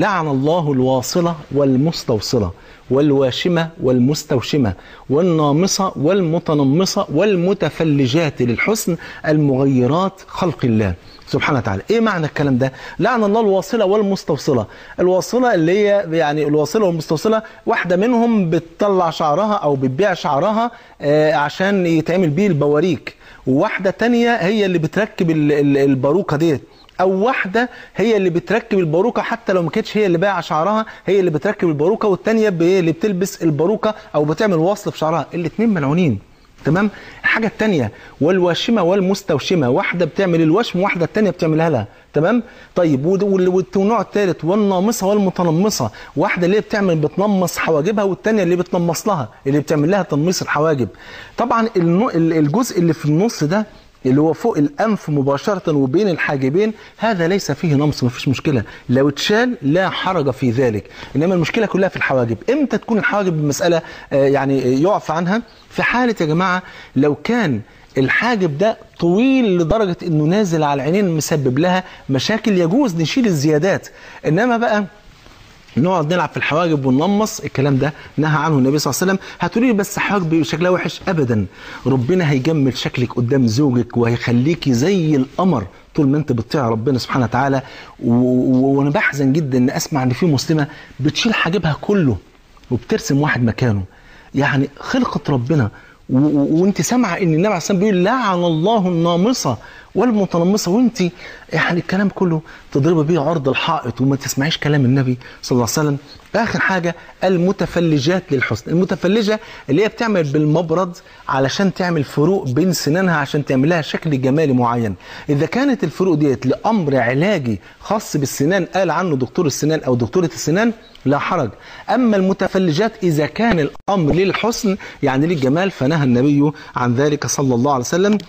لعن الله الواصلة والمستوصلة والواشمة والمستوشمة والنامصة والمتنمصة والمتفلجات للحسن المغيرات خلق الله. سبحانه وتعالى. إيه معنى الكلام ده؟ لعن الله الواصلة والمستوصلة. الواصلة اللي هي يعني الواصلة والمستوصلة واحدة منهم بتطلع شعرها أو بتبيع شعرها آه عشان يتعمل بيه البواريك. وواحدة تانية هي اللي بتركب ال- ال- الباروكة ديت. أو واحدة هي اللي بتركب الباروكة حتى لو ما كانتش هي اللي بايعة شعرها هي اللي بتركب الباروكة والتانية ب- اللي بتلبس الباروكة أو بتعمل وصل في شعرها. الاثنين ملعونين. تمام؟ الحاجة الثانية والواشمة والمستوشمة واحدة بتعمل الوشم واحدة الثانية بتعملها لها تمام؟ طيب والنوع الثالث والنامصة والمتنمصة واحدة اللي بتعمل بتنمص حواجبها والثانيه اللي بتنمص لها اللي بتعمل لها تنميص الحواجب. طبعا الجزء اللي في النص ده اللي هو فوق الأنف مباشرة وبين الحاجبين هذا ليس فيه نمص مفيش مشكلة. لو اتشال لا حرج في ذلك. إنما المشكلة كلها في الحواجب. إمتى تكون الحواجب مسألة آه، يعني يعفى عنها؟ في حالة يا جماعة لو كان الحاجب ده طويل لدرجة إنه نازل على العينين مسبب لها مشاكل يجوز نشيل الزيادات. إنما بقى نقعد نلعب في الحواجب وننمص الكلام ده نهى عنه النبي صلى الله عليه وسلم. هتقولي لي بس حواجبي شكلها وحش ابدا. ربنا هيجمل شكلك قدام زوجك وهيخليكي زي القمر طول ما أنت بتطيع ربنا سبحانه وتعالى. وأنا بحزن جدا ان أسمع إن في مسلمة بتشيل حاجبها كله وبترسم واحد مكانه. يعني خلقة ربنا وانت سامعة إن النبي عليه الصلاة بيقول لعن الله النامصة والمتنمصة وانت يعني الكلام كله تضربي بيه عرض الحائط وما تسمعيش كلام النبي صلى الله عليه وسلم. آخر حاجة المتفلجات للحسن. المتفلجة اللي هي بتعمل بالمبرد علشان تعمل فروق بين سنانها عشان تعمل لها شكل جمالي معين. إذا كانت الفروق ديت لأمر علاجي خاص بالسنان قال عنه دكتور السنان أو دكتورة السنان لا حرج. أما المتفلجات إذا كان الأمر للحسن يعني للجمال فنهى النبي عن ذلك صلى الله عليه وسلم